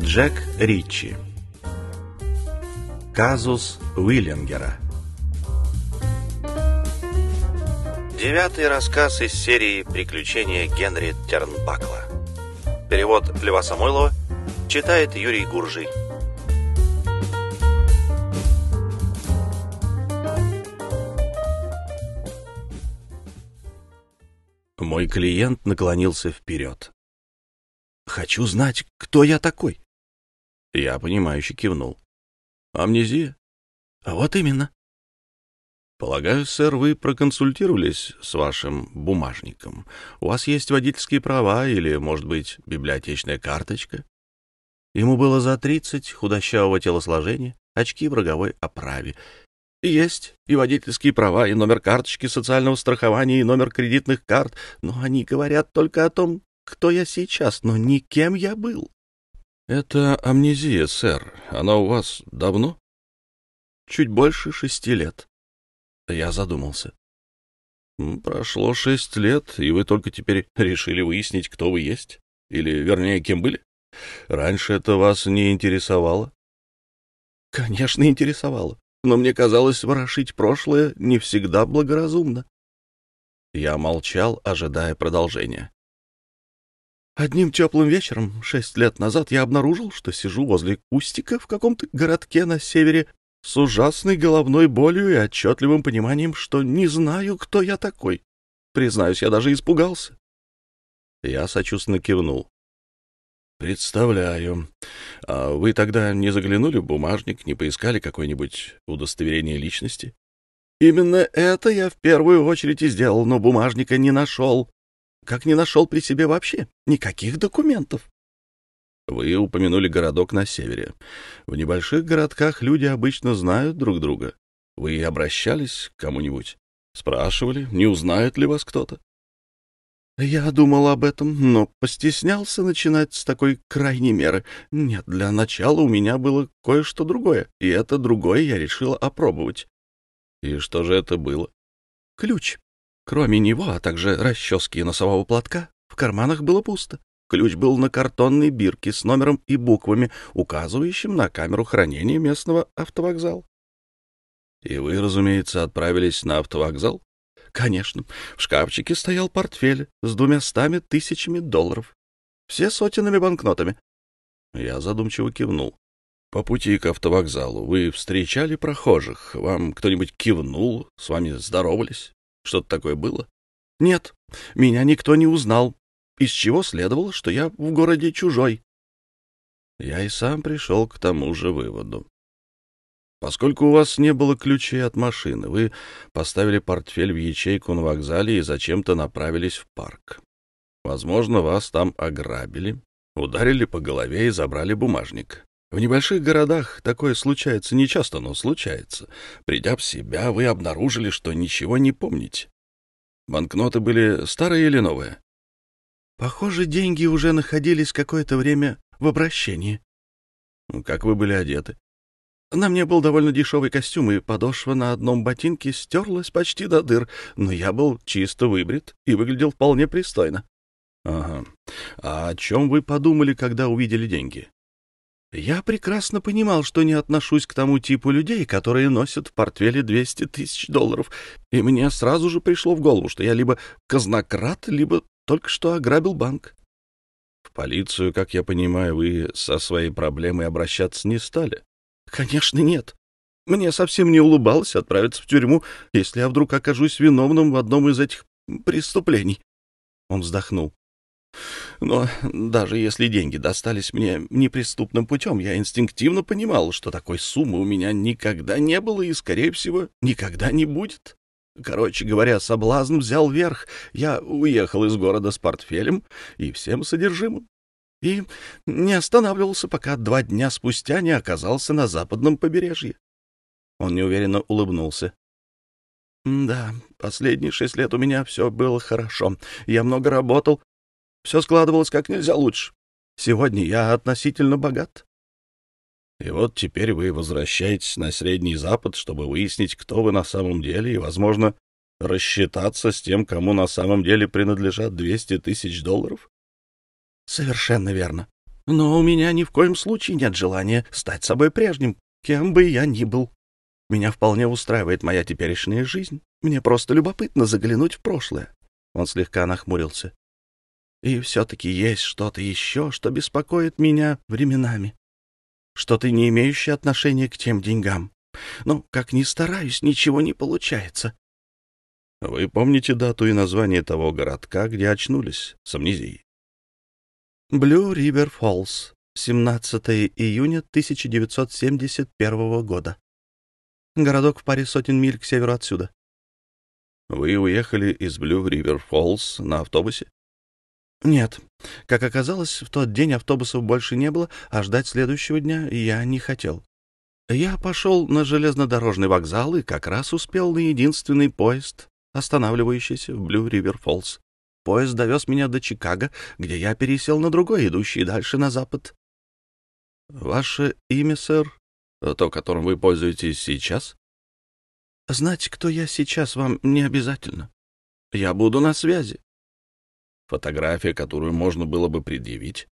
Джек Ричи Казус Уиллингера Девятый рассказ из серии «Приключения Генри Тернбакла». Перевод Льва Самойлова читает Юрий Гуржий. Мой клиент наклонился вперед. «Хочу знать, кто я такой». Я, понимающе кивнул. «Амнезия?» «А вот именно». «Полагаю, сэр, вы проконсультировались с вашим бумажником. У вас есть водительские права или, может быть, библиотечная карточка?» Ему было за тридцать, худощавого телосложения, очки в роговой оправе. Есть и водительские права, и номер карточки социального страхования, и номер кредитных карт, но они говорят только о том, кто я сейчас, но не кем я был. — Это амнезия, сэр. Она у вас давно? — Чуть больше шести лет. Я задумался. — Прошло шесть лет, и вы только теперь решили выяснить, кто вы есть? Или, вернее, кем были? Раньше это вас не интересовало? — Конечно, интересовало, но мне казалось, ворошить прошлое не всегда благоразумно. Я молчал, ожидая продолжения. Одним теплым вечером шесть лет назад я обнаружил, что сижу возле кустика в каком-то городке на севере с ужасной головной болью и отчетливым пониманием, что не знаю, кто я такой. Признаюсь, я даже испугался. Я сочувственно кивнул. «Представляю. А вы тогда не заглянули в бумажник, не поискали какое-нибудь удостоверение личности?» «Именно это я в первую очередь и сделал, но бумажника не нашел как не нашел при себе вообще никаких документов. Вы упомянули городок на севере. В небольших городках люди обычно знают друг друга. Вы обращались к кому-нибудь? Спрашивали, не узнает ли вас кто-то? Я думал об этом, но постеснялся начинать с такой крайней меры. Нет, для начала у меня было кое-что другое, и это другое я решил опробовать. И что же это было? Ключ. Кроме него, а также расчески и носового платка, в карманах было пусто. Ключ был на картонной бирке с номером и буквами, указывающим на камеру хранения местного автовокзала. И вы, разумеется, отправились на автовокзал? Конечно. В шкафчике стоял портфель с двумястами тысячами долларов. Все сотенными банкнотами. Я задумчиво кивнул. По пути к автовокзалу вы встречали прохожих? Вам кто-нибудь кивнул? С вами здоровались? Что-то такое было? Нет, меня никто не узнал, из чего следовало, что я в городе чужой. Я и сам пришел к тому же выводу. Поскольку у вас не было ключей от машины, вы поставили портфель в ячейку на вокзале и зачем-то направились в парк. Возможно, вас там ограбили, ударили по голове и забрали бумажник. В небольших городах такое случается нечасто, но случается. Придя в себя, вы обнаружили, что ничего не помните. Банкноты были старые или новые? Похоже, деньги уже находились какое-то время в обращении. Как вы были одеты? На мне был довольно дешевый костюм, и подошва на одном ботинке стерлась почти до дыр, но я был чисто выбрит и выглядел вполне пристойно. — Ага. А о чем вы подумали, когда увидели деньги? Я прекрасно понимал, что не отношусь к тому типу людей, которые носят в портфеле 200 тысяч долларов, и мне сразу же пришло в голову, что я либо казнократ, либо только что ограбил банк. В полицию, как я понимаю, вы со своей проблемой обращаться не стали? Конечно, нет. Мне совсем не улыбалось отправиться в тюрьму, если я вдруг окажусь виновным в одном из этих преступлений. Он вздохнул. Но даже если деньги достались мне неприступным путем, я инстинктивно понимал, что такой суммы у меня никогда не было и, скорее всего, никогда не будет. Короче говоря, соблазн взял верх. Я уехал из города с портфелем и всем содержимым. И не останавливался, пока два дня спустя не оказался на западном побережье. Он неуверенно улыбнулся. «Да, последние шесть лет у меня все было хорошо. Я много работал, все складывалось как нельзя лучше. Сегодня я относительно богат. И вот теперь вы возвращаетесь на Средний Запад, чтобы выяснить, кто вы на самом деле, и, возможно, рассчитаться с тем, кому на самом деле принадлежат 200 тысяч долларов? Совершенно верно. Но у меня ни в коем случае нет желания стать собой прежним, кем бы я ни был. Меня вполне устраивает моя теперешняя жизнь. Мне просто любопытно заглянуть в прошлое. Он слегка нахмурился. И все-таки есть что-то еще, что беспокоит меня временами. Что-то не имеющее отношения к тем деньгам. Но, как ни стараюсь, ничего не получается. Вы помните дату и название того городка, где очнулись с амнезией? Блю Ривер Фоллс, 17 июня 1971 года. Городок в паре сотен миль к северу отсюда. Вы уехали из Блю Ривер Фоллс на автобусе? Нет. Как оказалось, в тот день автобусов больше не было, а ждать следующего дня я не хотел. Я пошел на железнодорожный вокзал и как раз успел на единственный поезд, останавливающийся в Блю Ривер Фоллс. Поезд довез меня до Чикаго, где я пересел на другой, идущий дальше на запад. — Ваше имя, сэр? То, которым вы пользуетесь сейчас? — Знать, кто я сейчас, вам не обязательно. Я буду на связи. Фотография, которую можно было бы предъявить?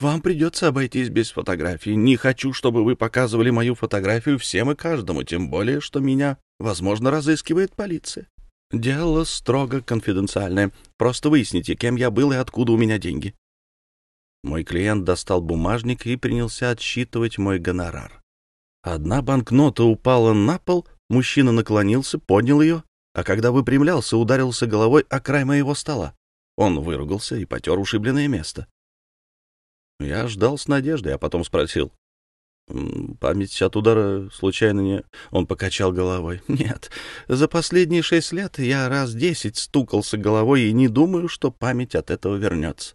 Вам придется обойтись без фотографии. Не хочу, чтобы вы показывали мою фотографию всем и каждому, тем более, что меня, возможно, разыскивает полиция. Дело строго конфиденциальное. Просто выясните, кем я был и откуда у меня деньги. Мой клиент достал бумажник и принялся отсчитывать мой гонорар. Одна банкнота упала на пол, мужчина наклонился, поднял ее, а когда выпрямлялся, ударился головой о край моего стола. Он выругался и потер ушибленное место. Я ждал с надеждой, а потом спросил. Память от удара случайно не... Он покачал головой. Нет, за последние шесть лет я раз десять стукался головой и не думаю, что память от этого вернется.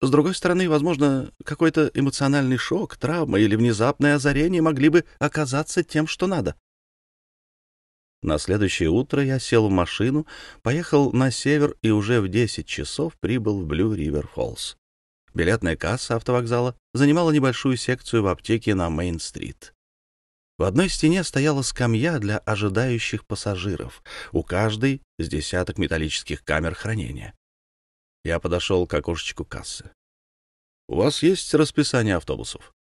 С другой стороны, возможно, какой-то эмоциональный шок, травма или внезапное озарение могли бы оказаться тем, что надо. На следующее утро я сел в машину, поехал на север и уже в десять часов прибыл в Блю-Ривер-Фоллс. Билетная касса автовокзала занимала небольшую секцию в аптеке на Мейн-стрит. В одной стене стояла скамья для ожидающих пассажиров, у каждой с десяток металлических камер хранения. Я подошел к окошечку кассы. «У вас есть расписание автобусов?»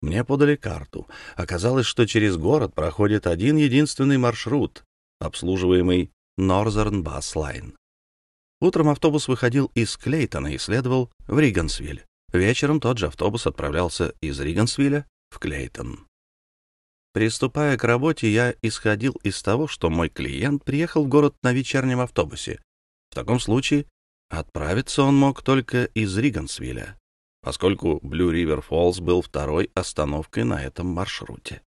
Мне подали карту. Оказалось, что через город проходит один единственный маршрут, обслуживаемый Northern Bus Line. Утром автобус выходил из Клейтона и следовал в Ригансвиль. Вечером тот же автобус отправлялся из Ригансвилля в Клейтон. Приступая к работе, я исходил из того, что мой клиент приехал в город на вечернем автобусе. В таком случае отправиться он мог только из Ригансвилля, поскольку Блю Ривер Фоллс был второй остановкой на этом маршруте.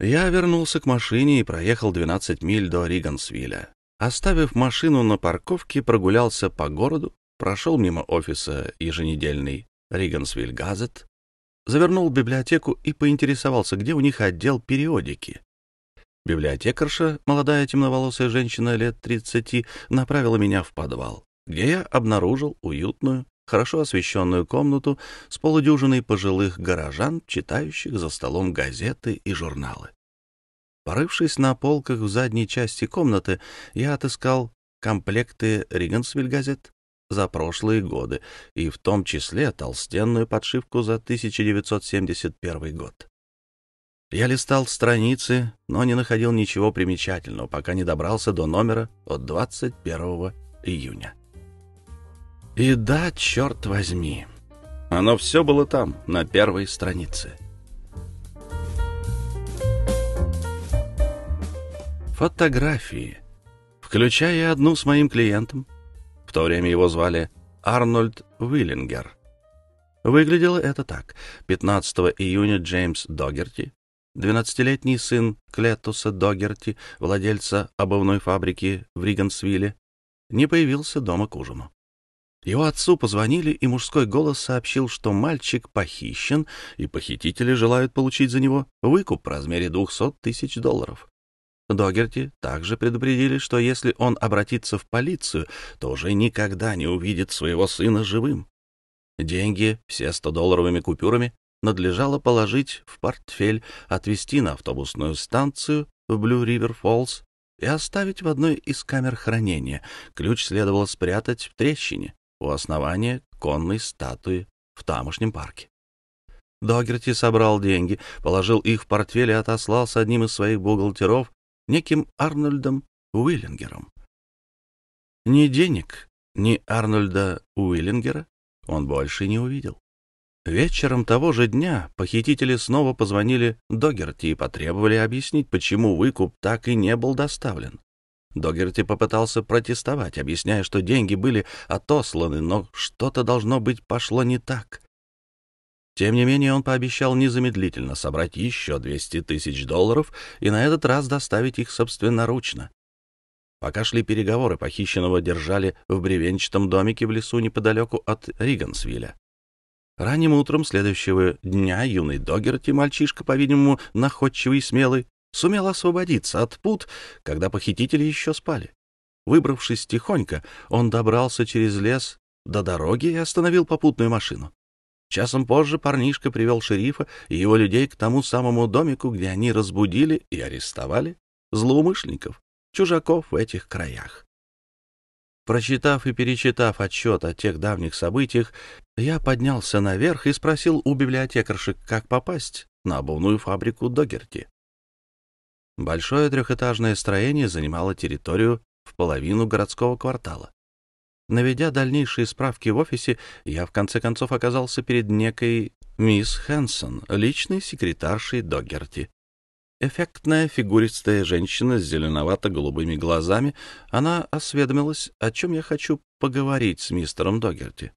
Я вернулся к машине и проехал 12 миль до Ригансвилля. Оставив машину на парковке, прогулялся по городу, прошел мимо офиса еженедельный Ригансвиль Газет, завернул в библиотеку и поинтересовался, где у них отдел периодики. Библиотекарша, молодая темноволосая женщина лет тридцати, направила меня в подвал, где я обнаружил уютную, хорошо освещенную комнату с полудюжиной пожилых горожан, читающих за столом газеты и журналы. Порывшись на полках в задней части комнаты, я отыскал комплекты Ригансвиль газет за прошлые годы, и в том числе толстенную подшивку за 1971 год. Я листал страницы, но не находил ничего примечательного, пока не добрался до номера от 21 июня. И да, черт возьми, оно все было там, на первой странице. фотографии, включая одну с моим клиентом. В то время его звали Арнольд Уиллингер. Выглядело это так. 15 июня Джеймс Догерти, 12-летний сын Клетуса Догерти, владельца обувной фабрики в Ригансвилле, не появился дома к ужину. Его отцу позвонили, и мужской голос сообщил, что мальчик похищен, и похитители желают получить за него выкуп в размере 200 тысяч долларов. Догерти также предупредили, что если он обратится в полицию, то уже никогда не увидит своего сына живым. Деньги, все 100-долларовыми купюрами, надлежало положить в портфель, отвезти на автобусную станцию в Блю-Ривер-Фоллс и оставить в одной из камер хранения. Ключ следовало спрятать в трещине у основания конной статуи в тамошнем парке. Догерти собрал деньги, положил их в портфель и отослал с одним из своих бухгалтеров, неким Арнольдом Уиллингером. Ни денег, ни Арнольда Уиллингера он больше не увидел. Вечером того же дня похитители снова позвонили Догерти и потребовали объяснить, почему выкуп так и не был доставлен. Догерти попытался протестовать, объясняя, что деньги были отосланы, но что-то должно быть пошло не так. Тем не менее, он пообещал незамедлительно собрать еще 200 тысяч долларов и на этот раз доставить их собственноручно. Пока шли переговоры, похищенного держали в бревенчатом домике в лесу неподалеку от Ригансвилля. Ранним утром следующего дня юный Догерти, мальчишка, по-видимому, находчивый и смелый, сумел освободиться от пут, когда похитители еще спали. Выбравшись тихонько, он добрался через лес до дороги и остановил попутную машину. Часом позже парнишка привел шерифа и его людей к тому самому домику, где они разбудили и арестовали злоумышленников, чужаков в этих краях. Прочитав и перечитав отчет о тех давних событиях, я поднялся наверх и спросил у библиотекарши, как попасть на обувную фабрику Догерти. Большое трехэтажное строение занимало территорию в половину городского квартала. Наведя дальнейшие справки в офисе, я в конце концов оказался перед некой мисс Хэнсон, личной секретаршей Догерти. Эффектная фигуристая женщина с зеленовато-голубыми глазами, она осведомилась, о чем я хочу поговорить с мистером Догерти.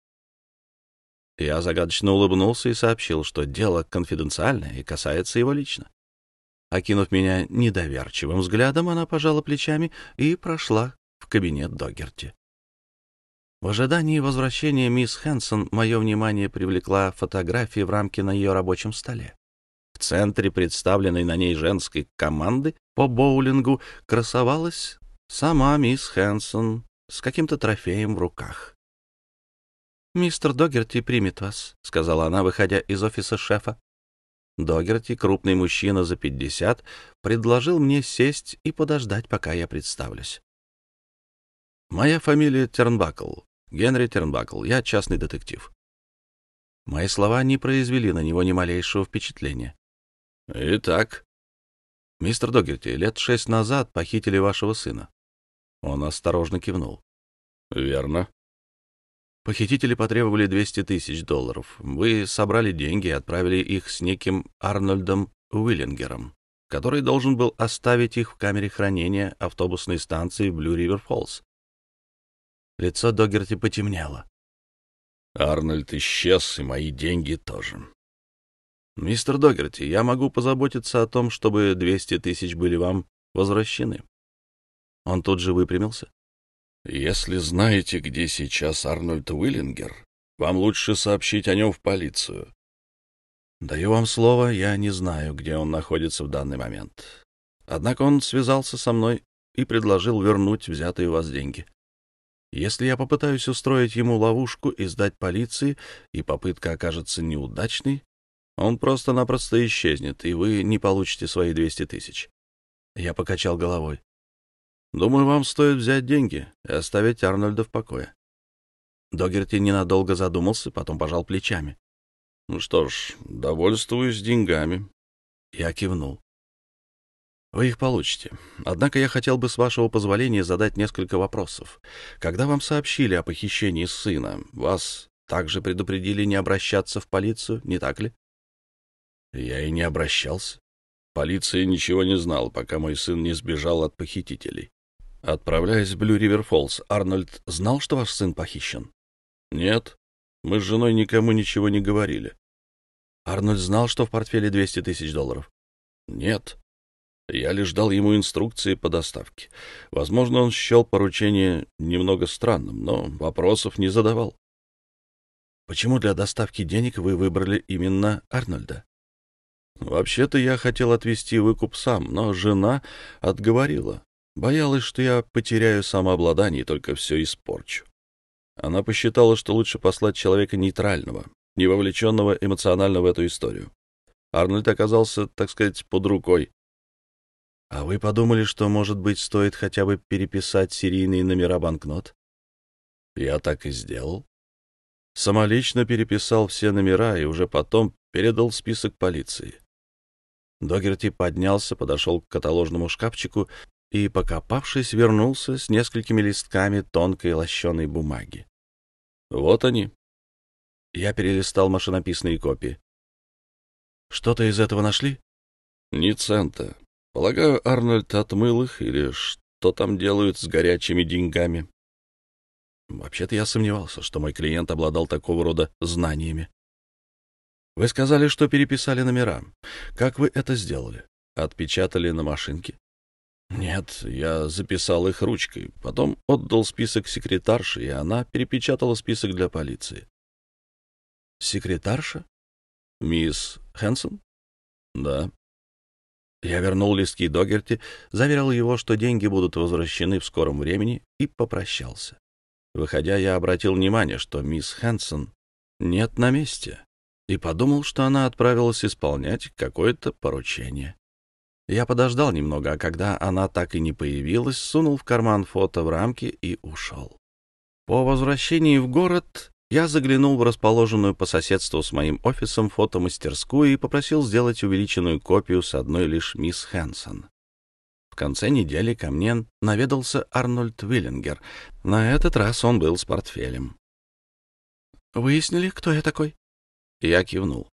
Я загадочно улыбнулся и сообщил, что дело конфиденциальное и касается его лично. Окинув меня недоверчивым взглядом, она пожала плечами и прошла в кабинет Догерти. В ожидании возвращения мисс Хэнсон мое внимание привлекла фотография в рамке на ее рабочем столе. В центре представленной на ней женской команды по боулингу красовалась сама мисс Хэнсон с каким-то трофеем в руках. «Мистер Догерти примет вас», — сказала она, выходя из офиса шефа. Догерти, крупный мужчина за пятьдесят, предложил мне сесть и подождать, пока я представлюсь. «Моя фамилия Тернбакл, Генри Тернбакл, я частный детектив». Мои слова не произвели на него ни малейшего впечатления. Итак, мистер Догерти, лет шесть назад похитили вашего сына. Он осторожно кивнул. Верно. Похитители потребовали 200 тысяч долларов. Вы собрали деньги и отправили их с неким Арнольдом Уиллингером, который должен был оставить их в камере хранения автобусной станции Блю Ривер Фоллс. Лицо Догерти потемнело. Арнольд исчез, и мои деньги тоже. «Мистер Догерти, я могу позаботиться о том, чтобы 200 тысяч были вам возвращены». Он тут же выпрямился. «Если знаете, где сейчас Арнольд Уиллингер, вам лучше сообщить о нем в полицию». «Даю вам слово, я не знаю, где он находится в данный момент. Однако он связался со мной и предложил вернуть взятые у вас деньги. Если я попытаюсь устроить ему ловушку и сдать полиции, и попытка окажется неудачной, он просто-напросто исчезнет, и вы не получите свои 200 тысяч. Я покачал головой. Думаю, вам стоит взять деньги и оставить Арнольда в покое. Догерти ненадолго задумался, потом пожал плечами. Ну что ж, довольствуюсь деньгами. Я кивнул. Вы их получите. Однако я хотел бы, с вашего позволения, задать несколько вопросов. Когда вам сообщили о похищении сына, вас также предупредили не обращаться в полицию, не так ли? Я и не обращался. Полиция ничего не знала, пока мой сын не сбежал от похитителей. Отправляясь в Блю-Ривер-Фоллс, Арнольд знал, что ваш сын похищен? Нет. Мы с женой никому ничего не говорили. Арнольд знал, что в портфеле 200 тысяч долларов? Нет. Я лишь дал ему инструкции по доставке. Возможно, он счел поручение немного странным, но вопросов не задавал. Почему для доставки денег вы выбрали именно Арнольда? Вообще-то я хотел отвести выкуп сам, но жена отговорила. Боялась, что я потеряю самообладание и только все испорчу. Она посчитала, что лучше послать человека нейтрального, не вовлеченного эмоционально в эту историю. Арнольд оказался, так сказать, под рукой. А вы подумали, что, может быть, стоит хотя бы переписать серийные номера банкнот? Я так и сделал. самолично переписал все номера и уже потом передал список полиции. Догерти поднялся, подошел к каталожному шкафчику и, покопавшись, вернулся с несколькими листками тонкой лощеной бумаги. Вот они. Я перелистал машинописные копии. Что-то из этого нашли? Ни цента. Полагаю, Арнольд отмыл их или что там делают с горячими деньгами. Вообще-то я сомневался, что мой клиент обладал такого рода знаниями. Вы сказали, что переписали номера. Как вы это сделали? Отпечатали на машинке? Нет, я записал их ручкой, потом отдал список секретарше, и она перепечатала список для полиции. Секретарша? Мисс Хэнсон? Да. Я вернул листки Догерти, заверил его, что деньги будут возвращены в скором времени, и попрощался. Выходя, я обратил внимание, что мисс Хэнсон нет на месте, и подумал, что она отправилась исполнять какое-то поручение. Я подождал немного, а когда она так и не появилась, сунул в карман фото в рамке и ушел. По возвращении в город я заглянул в расположенную по соседству с моим офисом фотомастерскую и попросил сделать увеличенную копию с одной лишь мисс Хэнсон. В конце недели ко мне наведался Арнольд Виллингер. На этот раз он был с портфелем. «Выяснили, кто я такой?» Я кивнул.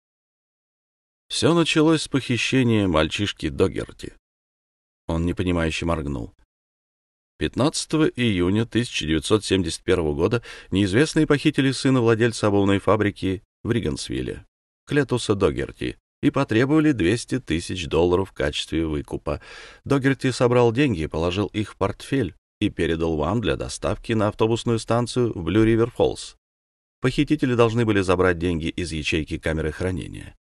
Все началось с похищения мальчишки Догерти. Он непонимающе моргнул. 15 июня 1971 года неизвестные похитили сына владельца обувной фабрики в Ригансвилле, Клетуса Догерти, и потребовали 200 тысяч долларов в качестве выкупа. Догерти собрал деньги, положил их в портфель и передал вам для доставки на автобусную станцию в Блю-Ривер-Фоллс. Похитители должны были забрать деньги из ячейки камеры хранения.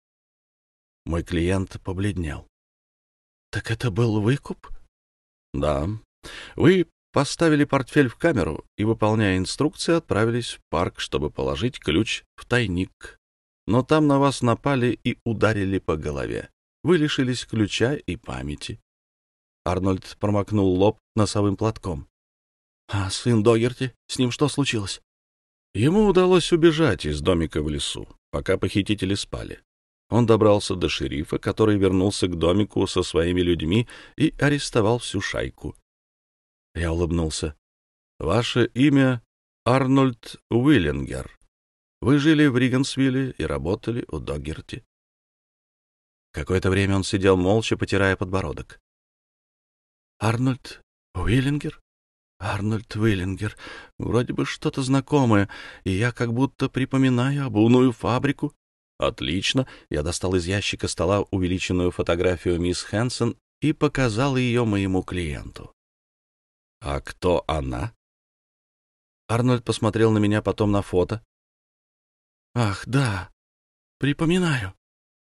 Мой клиент побледнел. «Так это был выкуп?» «Да. Вы поставили портфель в камеру и, выполняя инструкции, отправились в парк, чтобы положить ключ в тайник. Но там на вас напали и ударили по голове. Вы лишились ключа и памяти». Арнольд промокнул лоб носовым платком. «А сын Догерти? С ним что случилось?» Ему удалось убежать из домика в лесу, пока похитители спали. Он добрался до шерифа, который вернулся к домику со своими людьми и арестовал всю шайку. Я улыбнулся. «Ваше имя Арнольд Уиллингер. Вы жили в Ригансвилле и работали у Догерти». Какое-то время он сидел молча, потирая подбородок. «Арнольд Уиллингер? Арнольд Уиллингер. Вроде бы что-то знакомое, и я как будто припоминаю обувную фабрику. Отлично. Я достал из ящика стола увеличенную фотографию мисс Хэнсон и показал ее моему клиенту. А кто она? Арнольд посмотрел на меня, потом на фото. Ах, да. Припоминаю.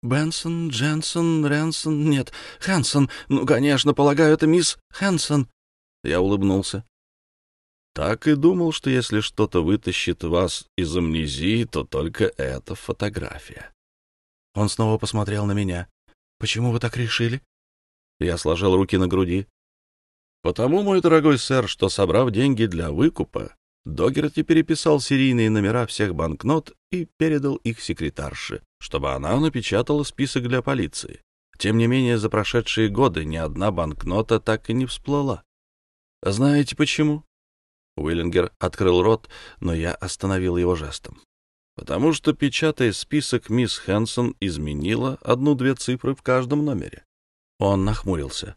Бенсон, Дженсон, Ренсон, нет, Хэнсон. Ну, конечно, полагаю, это мисс Хэнсон. Я улыбнулся. Так и думал, что если что-то вытащит вас из амнезии, то только эта фотография. Он снова посмотрел на меня. «Почему вы так решили?» Я сложил руки на груди. «Потому, мой дорогой сэр, что, собрав деньги для выкупа, Догерти переписал серийные номера всех банкнот и передал их секретарше, чтобы она напечатала список для полиции. Тем не менее, за прошедшие годы ни одна банкнота так и не всплыла. Знаете почему? Уиллингер открыл рот, но я остановил его жестом. Потому что, печатая список, мисс Хэнсон изменила одну-две цифры в каждом номере. Он нахмурился.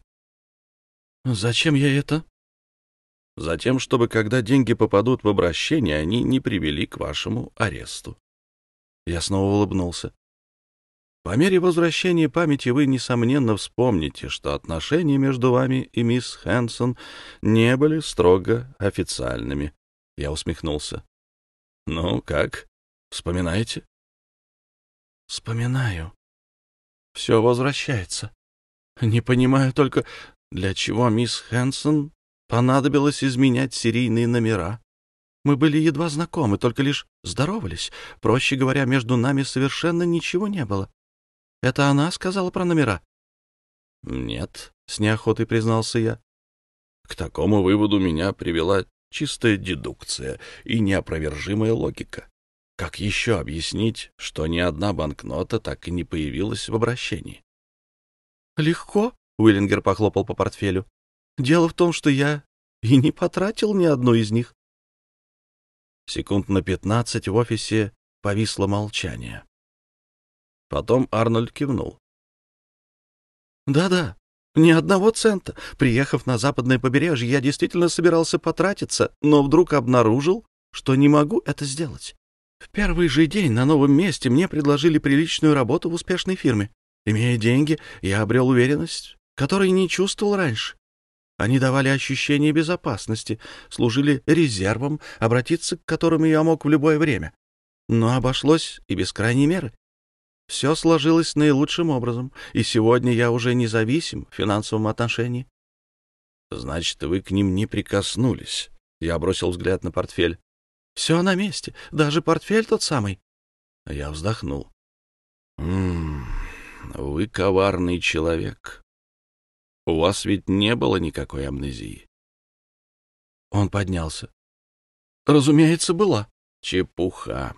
«Зачем я это?» «Затем, чтобы, когда деньги попадут в обращение, они не привели к вашему аресту». Я снова улыбнулся. По мере возвращения памяти вы, несомненно, вспомните, что отношения между вами и мисс Хэнсон не были строго официальными. Я усмехнулся. «Ну, как? Вспоминаете?» «Вспоминаю. Все возвращается. Не понимаю только, для чего мисс Хэнсон понадобилось изменять серийные номера. Мы были едва знакомы, только лишь здоровались. Проще говоря, между нами совершенно ничего не было. Это она сказала про номера? Нет, с неохотой признался я. К такому выводу меня привела чистая дедукция и неопровержимая логика. Как еще объяснить, что ни одна банкнота так и не появилась в обращении? «Легко», — Уиллингер похлопал по портфелю. «Дело в том, что я и не потратил ни одну из них». Секунд на пятнадцать в офисе повисло молчание. Потом Арнольд кивнул. «Да-да, ни одного цента. Приехав на западное побережье, я действительно собирался потратиться, но вдруг обнаружил, что не могу это сделать. В первый же день на новом месте мне предложили приличную работу в успешной фирме. Имея деньги, я обрел уверенность, которой не чувствовал раньше. Они давали ощущение безопасности, служили резервом, обратиться к которым я мог в любое время. Но обошлось и без крайней меры. Все сложилось наилучшим образом, и сегодня я уже независим в финансовом отношении. — Значит, вы к ним не прикоснулись. Я бросил взгляд на портфель. Все на месте, даже портфель тот самый. Я вздохнул. «Эм, вы коварный человек. У вас ведь не было никакой амнезии. Он поднялся. Разумеется, была. Чепуха.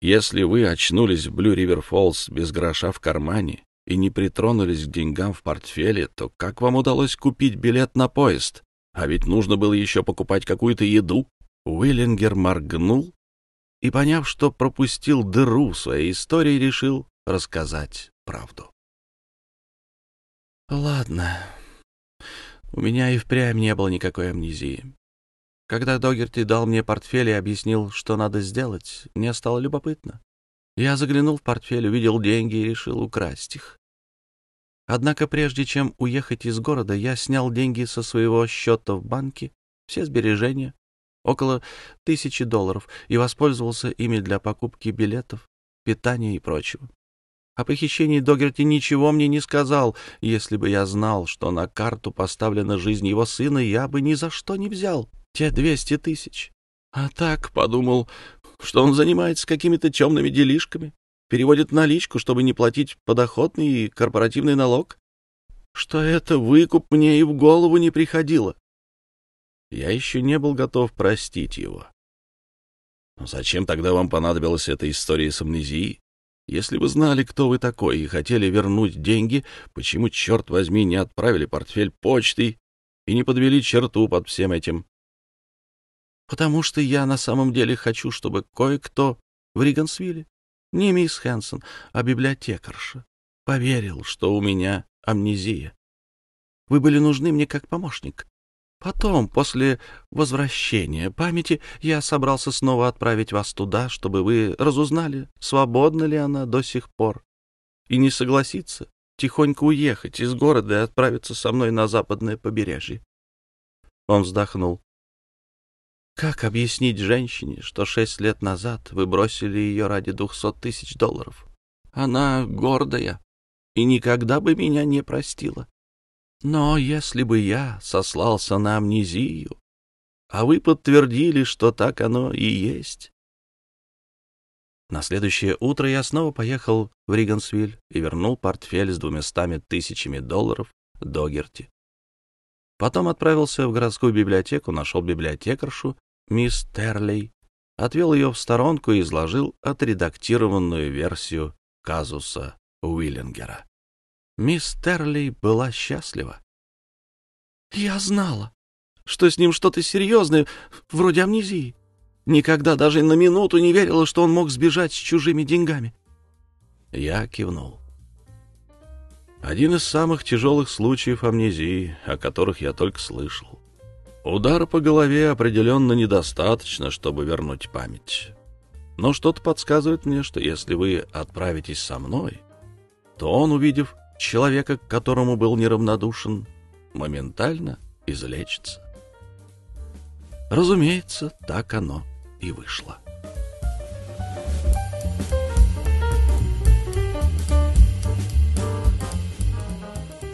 Если вы очнулись в Блю-Ривер-Фоллс без гроша в кармане и не притронулись к деньгам в портфеле, то как вам удалось купить билет на поезд? А ведь нужно было еще покупать какую-то еду. Уиллингер моргнул и, поняв, что пропустил дыру в своей истории, решил рассказать правду. «Ладно. У меня и впрямь не было никакой амнезии. Когда Догерти дал мне портфель и объяснил, что надо сделать, мне стало любопытно. Я заглянул в портфель, увидел деньги и решил украсть их. Однако прежде чем уехать из города, я снял деньги со своего счета в банке, все сбережения, около тысячи долларов, и воспользовался ими для покупки билетов, питания и прочего. О похищении Догерти ничего мне не сказал. Если бы я знал, что на карту поставлена жизнь его сына, я бы ни за что не взял те двести тысяч. А так подумал, что он занимается какими-то темными делишками, переводит наличку, чтобы не платить подоходный и корпоративный налог. Что это выкуп мне и в голову не приходило. Я еще не был готов простить его. Зачем тогда вам понадобилась эта история с амнезией? Если вы знали, кто вы такой, и хотели вернуть деньги, почему, черт возьми, не отправили портфель почтой и не подвели черту под всем этим? Потому что я на самом деле хочу, чтобы кое-кто в Ригансвилле, не мисс Хэнсон, а библиотекарша, поверил, что у меня амнезия. Вы были нужны мне как помощник. Потом, после возвращения памяти, я собрался снова отправить вас туда, чтобы вы разузнали, свободна ли она до сих пор, и не согласиться тихонько уехать из города и отправиться со мной на западное побережье. Он вздохнул. Как объяснить женщине, что шесть лет назад вы бросили ее ради двухсот тысяч долларов? Она гордая и никогда бы меня не простила. Но если бы я сослался на амнезию, а вы подтвердили, что так оно и есть... На следующее утро я снова поехал в Ригансвиль и вернул портфель с двумястами тысячами долларов Догерти. Потом отправился в городскую библиотеку, нашел библиотекаршу, мисс Терлей, отвел ее в сторонку и изложил отредактированную версию казуса Уиллингера. Мисс Терли была счастлива. «Я знала, что с ним что-то серьезное, вроде амнезии. Никогда даже на минуту не верила, что он мог сбежать с чужими деньгами». Я кивнул. Один из самых тяжелых случаев амнезии, о которых я только слышал. Удара по голове определенно недостаточно, чтобы вернуть память. Но что-то подсказывает мне, что если вы отправитесь со мной, то он, увидев человека, к которому был неравнодушен, моментально излечится. Разумеется, так оно и вышло.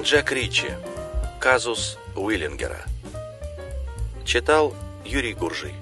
Джек Ричи. Казус Уиллингера. Читал Юрий Гуржий.